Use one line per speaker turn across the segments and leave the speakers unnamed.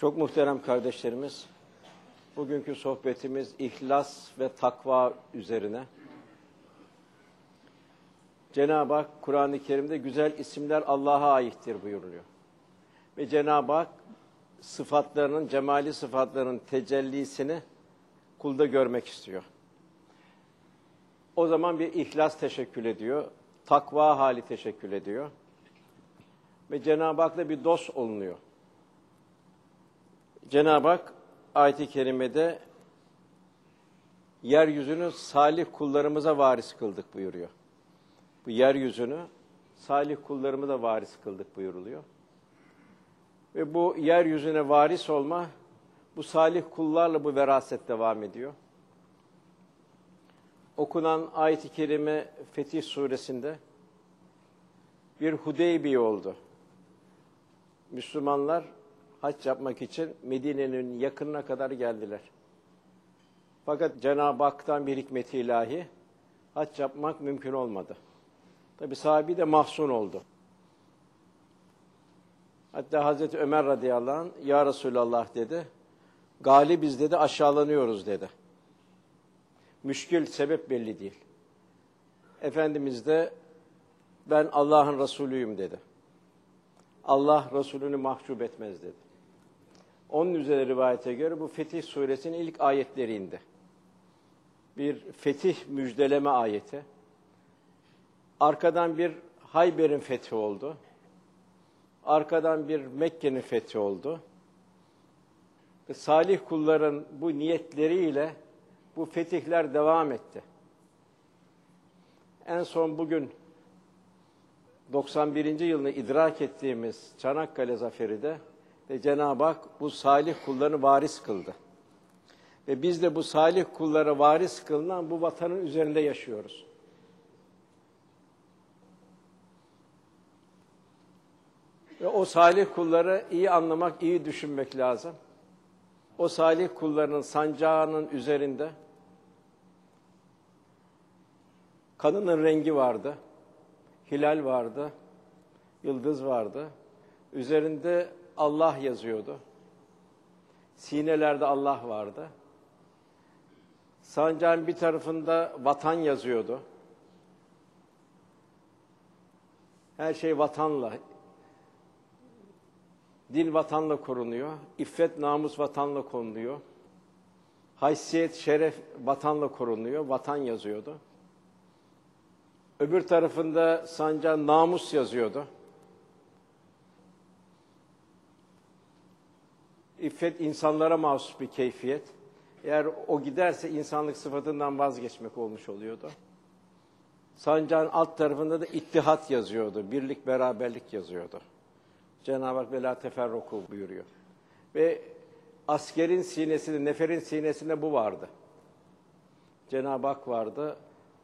Çok muhterem kardeşlerimiz, bugünkü sohbetimiz ihlas ve takva üzerine. Cenab-ı Hak Kur'an-ı Kerim'de güzel isimler Allah'a aittir buyuruluyor. Ve Cenab-ı Hak sıfatlarının, cemali sıfatlarının tecellisini kulda görmek istiyor. O zaman bir ihlas teşekkül ediyor, takva hali teşekkül ediyor. Ve Cenab-ı Hak'la bir dost olunuyor. Cenab-ı Hak ayet-i kerimede yeryüzünü salih kullarımıza varis kıldık buyuruyor. Bu yeryüzünü salih kullarımıza varis kıldık buyuruluyor. Ve bu yeryüzüne varis olma, bu salih kullarla bu veraset devam ediyor. Okunan ayet-i kerime Fetih suresinde bir Hudeybiye oldu. Müslümanlar hac yapmak için Medine'nin yakınına kadar geldiler. Fakat Cenab-ı Hak'tan bir hikmeti ilahi hac yapmak mümkün olmadı. Tabi sahibi de mahzun oldu. Hatta Hazreti Ömer radıyallahu anh, Ya Resulallah dedi, galibiz dedi, aşağılanıyoruz dedi. Müşkül, sebep belli değil. Efendimiz de, ben Allah'ın Resulüyüm dedi. Allah Resulünü mahcup etmez dedi. Onun üzerine rivayete göre bu Fetih Suresinin ilk ayetleri indi. Bir fetih müjdeleme ayeti. Arkadan bir Hayber'in fethi oldu. Arkadan bir Mekke'nin fethi oldu. Salih kulların bu niyetleriyle bu fetihler devam etti. En son bugün 91. yılını idrak ettiğimiz Çanakkale Zaferi de ve Cenab-ı Hak bu salih kullarını varis kıldı. Ve biz de bu salih kullara varis kılınan bu vatanın üzerinde yaşıyoruz. Ve o salih kulları iyi anlamak, iyi düşünmek lazım. O salih kullarının sancağının üzerinde kanının rengi vardı, hilal vardı, yıldız vardı. Üzerinde Allah yazıyordu. Sinelerde Allah vardı. Sancağın bir tarafında vatan yazıyordu. Her şey vatanla, din vatanla korunuyor. İffet, namus vatanla korunuyor. Haysiyet, şeref vatanla korunuyor. Vatan yazıyordu. Öbür tarafında sancağın namus yazıyordu. İffet insanlara mahsus bir keyfiyet. Eğer o giderse insanlık sıfatından vazgeçmek olmuş oluyordu. Sancağın alt tarafında da ittihat yazıyordu. Birlik, beraberlik yazıyordu. Cenab-ı Hak vela teferruku buyuruyor. Ve askerin sinesinde, neferin sinesinde bu vardı. Cenab-ı Hak vardı,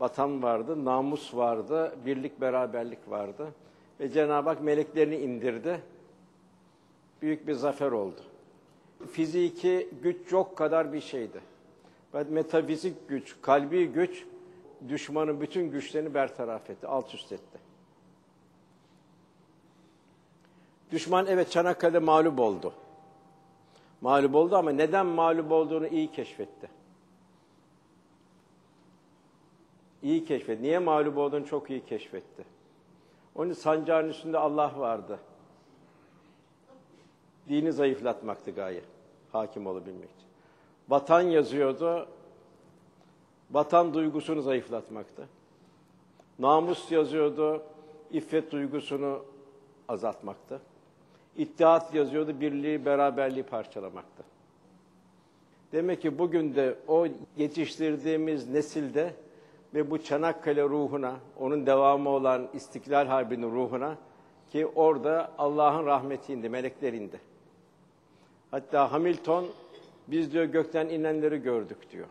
vatan vardı, namus vardı, birlik, beraberlik vardı. Ve Cenab-ı Hak meleklerini indirdi. Büyük bir zafer oldu. Fiziki güç yok kadar bir şeydi. Metafizik güç, kalbi güç, düşmanın bütün güçlerini bertaraf etti, alt üst etti. Düşman evet Çanakkale'de mağlup oldu. Mağlup oldu ama neden mağlup olduğunu iyi keşfetti. İyi keşfetti. Niye mağlup olduğunu çok iyi keşfetti. Onun sancağın üstünde Allah vardı. Dini zayıflatmaktı gaye. Hakim olabilmek için. Vatan yazıyordu. Vatan duygusunu zayıflatmaktı. Namus yazıyordu. İffet duygusunu azaltmaktı. İttihat yazıyordu. Birliği, beraberliği parçalamaktı. Demek ki bugün de o yetiştirdiğimiz nesilde ve bu Çanakkale ruhuna, onun devamı olan İstiklal Harbi'nin ruhuna ki orada Allah'ın rahmeti indi, melekler indi. Hatta Hamilton biz diyor gökten inenleri gördük diyor.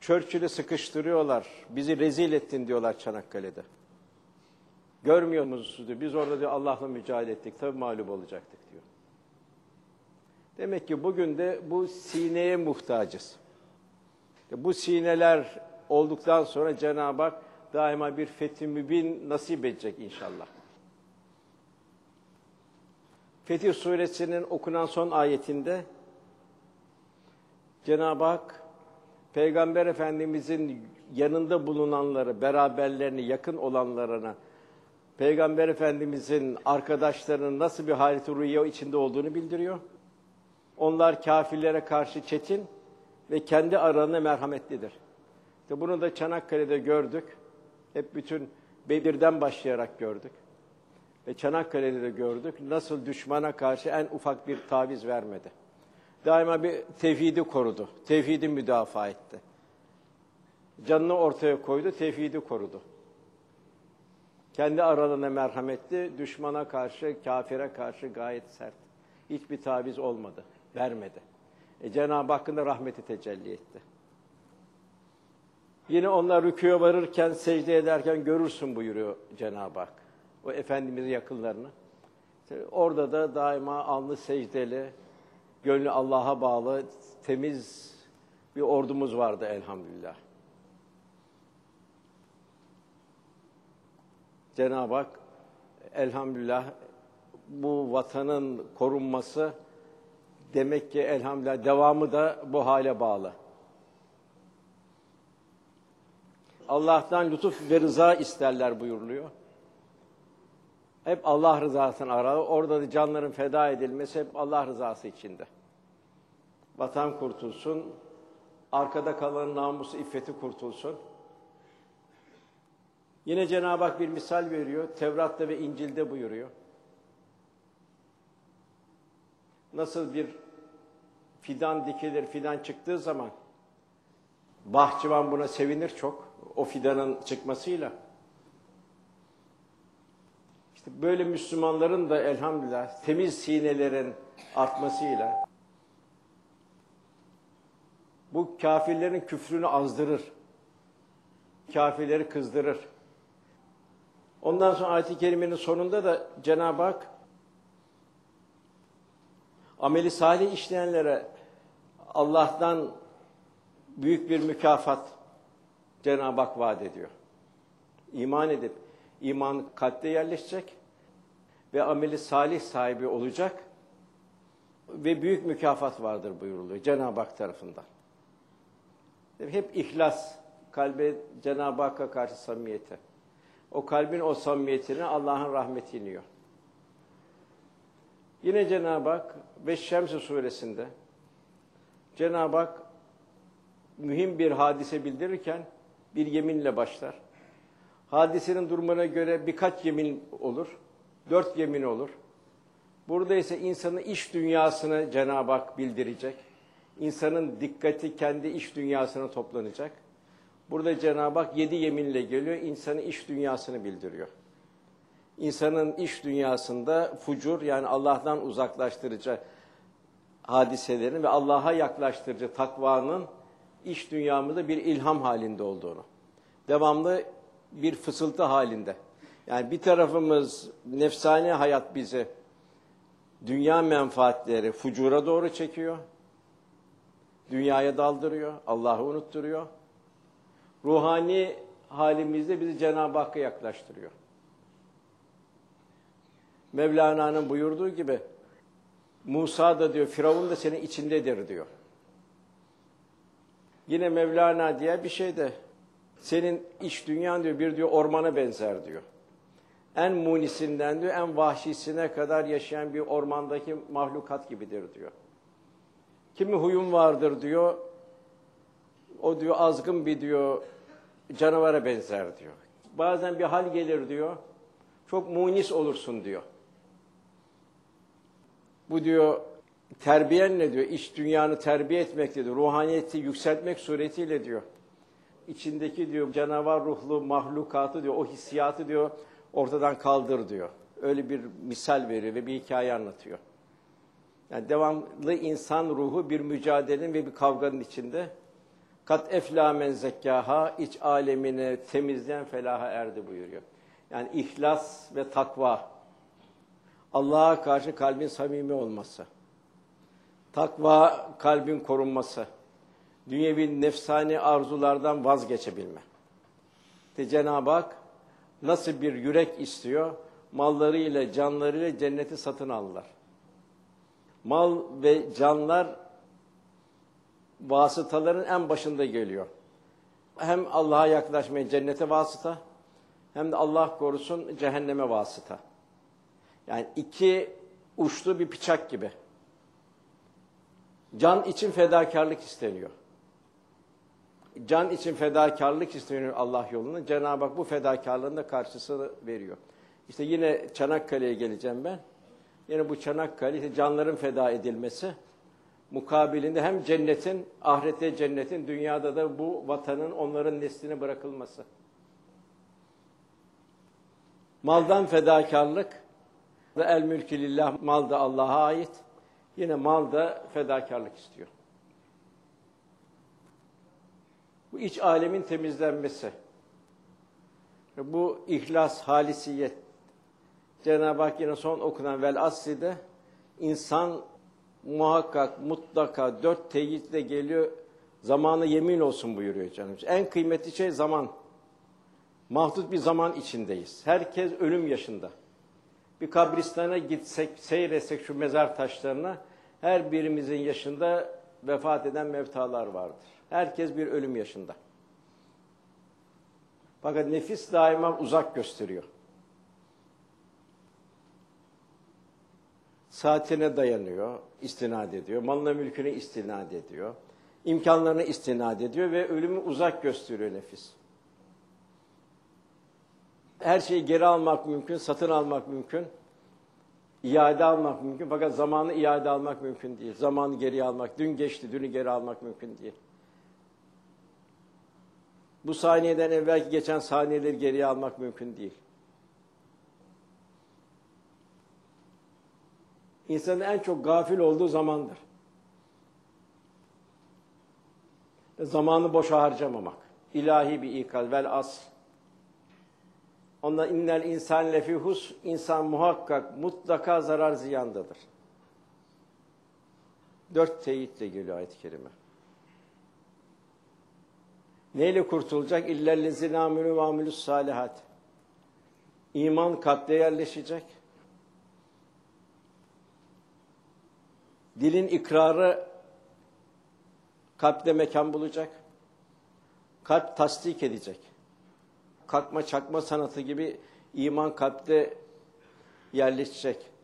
Churchill'i sıkıştırıyorlar. Bizi rezil ettin diyorlar Çanakkale'de. Görmüyor musunuz diyor. Biz orada diyor Allah'la mücadele ettik. Tabii mağlup olacaktık diyor. Demek ki bugün de bu sineye muhtacız. Bu sineler olduktan sonra Cenab-ı Hak daima bir fethi mübin nasip edecek inşallah. Fetih Suresinin okunan son ayetinde Cenab-ı Hak Peygamber Efendimizin yanında bulunanları, beraberlerini, yakın olanlarına, Peygamber Efendimizin arkadaşlarının nasıl bir halet rüya içinde olduğunu bildiriyor. Onlar kafirlere karşı çetin ve kendi aralarında merhametlidir. İşte bunu da Çanakkale'de gördük. Hep bütün Bedir'den başlayarak gördük. Ve Çanakkale'de de gördük. Nasıl düşmana karşı en ufak bir taviz vermedi. Daima bir tevhidi korudu. Tevhidi müdafaa etti. Canını ortaya koydu, tevhidi korudu. Kendi aralarına merhametli, düşmana karşı, kafire karşı gayet sert. Hiçbir taviz olmadı, vermedi. E, Cenab-ı Hakk'ın da rahmeti tecelli etti. Yine onlar rüküye varırken, secde ederken görürsün buyuruyor Cenab-ı Hak. O Efendimiz'in yakınlarını. İşte orada da daima alnı secdeli, gönlü Allah'a bağlı, temiz bir ordumuz vardı elhamdülillah. Cenab-ı Hak elhamdülillah bu vatanın korunması demek ki elhamdülillah devamı da bu hale bağlı. Allah'tan lütuf ve rıza isterler buyuruluyor. Hep Allah rızasını arar. Orada da canların feda edilmesi hep Allah rızası içinde. Vatan kurtulsun, arkada kalan namusu, iffeti kurtulsun. Yine Cenab-ı Hak bir misal veriyor. Tevrat'ta ve İncil'de buyuruyor. Nasıl bir fidan dikilir, fidan çıktığı zaman bahçıvan buna sevinir çok. O fidanın çıkmasıyla. İşte böyle Müslümanların da elhamdülillah temiz sinelerin artmasıyla bu kafirlerin küfrünü azdırır. Kafirleri kızdırır. Ondan sonra ayet-i kerimenin sonunda da Cenab-ı Hak ameli salih işleyenlere Allah'tan büyük bir mükafat Cenab-ı Hak vaat ediyor. İman edip iman kalpte yerleşecek ve ameli salih sahibi olacak ve büyük mükafat vardır buyuruluyor Cenab-ı Hak tarafından. Hep ihlas, kalbe Cenab-ı Hakk'a karşı samimiyete. O kalbin o samimiyetine Allah'ın rahmeti iniyor. Yine Cenab-ı Hak ve Şems suresinde Cenab-ı Hak mühim bir hadise bildirirken bir yeminle başlar. Hadisenin durumuna göre birkaç yemin olur, dört yemin olur. Burada ise insanın iş dünyasını Cenab-ı Hak bildirecek. İnsanın dikkati kendi iş dünyasına toplanacak. Burada Cenab-ı Hak yedi yeminle geliyor, insanın iş dünyasını bildiriyor. İnsanın iş dünyasında fucur yani Allah'tan uzaklaştırıcı hadiselerin ve Allah'a yaklaştırıcı takvanın iş dünyamızda bir ilham halinde olduğunu. Devamlı bir fısıltı halinde. Yani bir tarafımız nefsani hayat bizi dünya menfaatleri fucura doğru çekiyor. Dünyaya daldırıyor, Allah'ı unutturuyor. Ruhani halimizde bizi Cenab-ı Hakk'a yaklaştırıyor. Mevlana'nın buyurduğu gibi Musa da diyor Firavun da senin içindedir diyor. Yine Mevlana diye bir şey de senin iç dünyan diyor bir diyor ormana benzer diyor. En munisinden diyor en vahşisine kadar yaşayan bir ormandaki mahlukat gibidir diyor. Kimi huyum vardır diyor. O diyor azgın bir diyor canavara benzer diyor. Bazen bir hal gelir diyor. Çok munis olursun diyor. Bu diyor terbiyen ne diyor? İç dünyanı terbiye etmek diyor. Ruhaniyeti yükseltmek suretiyle diyor. İçindeki diyor canavar ruhlu mahlukatı diyor, o hissiyatı diyor ortadan kaldır diyor. Öyle bir misal veriyor ve bir hikaye anlatıyor. Yani devamlı insan ruhu bir mücadelenin ve bir kavganın içinde. Kat efla men zekkaha iç alemini temizleyen felaha erdi buyuruyor. Yani ihlas ve takva. Allah'a karşı kalbin samimi olması. Takva kalbin korunması. Dünyevi nefsani arzulardan vazgeçebilme. De Cenab-ı Hak nasıl bir yürek istiyor? Mallarıyla, canlarıyla cenneti satın alırlar. Mal ve canlar vasıtaların en başında geliyor. Hem Allah'a yaklaşmaya cennete vasıta hem de Allah korusun cehenneme vasıta. Yani iki uçlu bir bıçak gibi. Can için fedakarlık isteniyor. Can için fedakarlık isteniyor Allah yolunda. Cenab-ı Hak bu fedakarlığın da karşısını veriyor. İşte yine Çanakkale'ye geleceğim ben. Yine bu Çanakkale işte canların feda edilmesi mukabilinde hem cennetin, ahirette cennetin, dünyada da bu vatanın onların nesline bırakılması. Maldan fedakarlık el mülkü lillah mal da Allah'a ait. Yine mal da fedakarlık istiyor. Bu iç alemin temizlenmesi. Bu ihlas, halisiyet. Cenab-ı Hak yine son okunan vel asride insan muhakkak, mutlaka dört teyitle geliyor. Zamanı yemin olsun buyuruyor canım. En kıymetli şey zaman. Mahdut bir zaman içindeyiz. Herkes ölüm yaşında. Bir kabristana gitsek, seyretsek şu mezar taşlarına, her birimizin yaşında vefat eden mevtalar vardır. Herkes bir ölüm yaşında. Fakat nefis daima uzak gösteriyor. Saatine dayanıyor, istinad ediyor. Malına mülküne istinad ediyor. imkanlarına istinad ediyor ve ölümü uzak gösteriyor nefis. Her şeyi geri almak mümkün, satın almak mümkün. iade almak mümkün fakat zamanı iade almak mümkün değil. Zamanı geri almak, dün geçti, dünü geri almak mümkün değil. Bu saniyeden evvelki geçen saniyeleri geriye almak mümkün değil. İnsanın en çok gafil olduğu zamandır. Zamanı boşa harcamamak. İlahi bir ikaz. Vel as. Ondan innel insan lefi hus. İnsan muhakkak mutlaka zarar ziyandadır. Dört teyitle geliyor ayet-i kerime. Neyle kurtulacak? İllellezine aminu ve amilus salihat. İman kalpte yerleşecek. Dilin ikrarı kalpte mekan bulacak. Kalp tasdik edecek. Kalkma çakma sanatı gibi iman kalpte yerleşecek.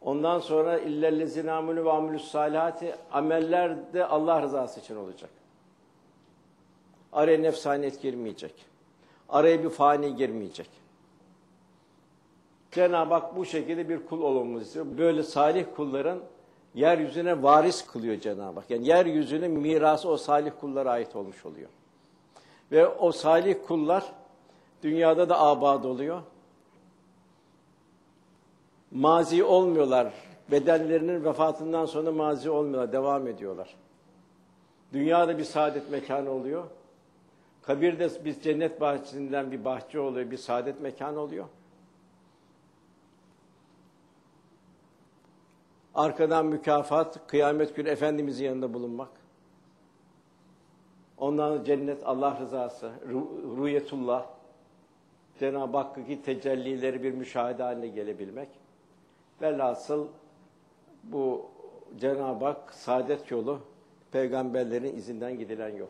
Ondan sonra illellezine aminu ve amilus salihati ameller de Allah rızası için olacak. Araya nefsaniyet girmeyecek. Araya bir fani girmeyecek. Cenab-ı Hak bu şekilde bir kul olmamızı istiyor. Böyle salih kulların yeryüzüne varis kılıyor Cenab-ı Hak. Yani yeryüzünün mirası o salih kullara ait olmuş oluyor. Ve o salih kullar dünyada da abad oluyor mazi olmuyorlar. Bedenlerinin vefatından sonra mazi olmuyorlar, devam ediyorlar. Dünyada bir saadet mekanı oluyor. Kabirde bir cennet bahçesinden bir bahçe oluyor, bir saadet mekanı oluyor. Arkadan mükafat, kıyamet günü Efendimizin yanında bulunmak. Ondan cennet, Allah rızası, rüyetullah, Cenab-ı Hakk'ı tecellileri bir müşahede haline gelebilmek. Velhasıl bu Cenab-ı Hak saadet yolu peygamberlerin izinden gidilen yol.